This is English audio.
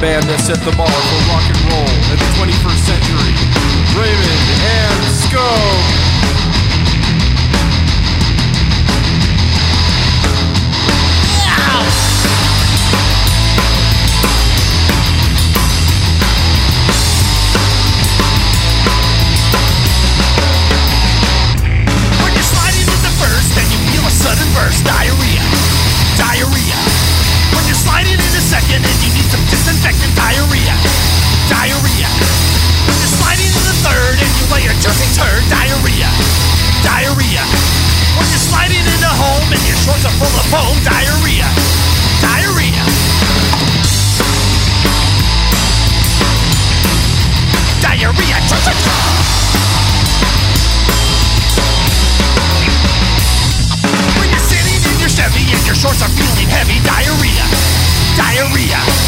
band that set the bar for rock and roll. In the 21st shorts are full of foam, diarrhea, diarrhea. Diarrhea. When you're sitting in your Chevy and your shorts are feeling heavy, diarrhea, diarrhea.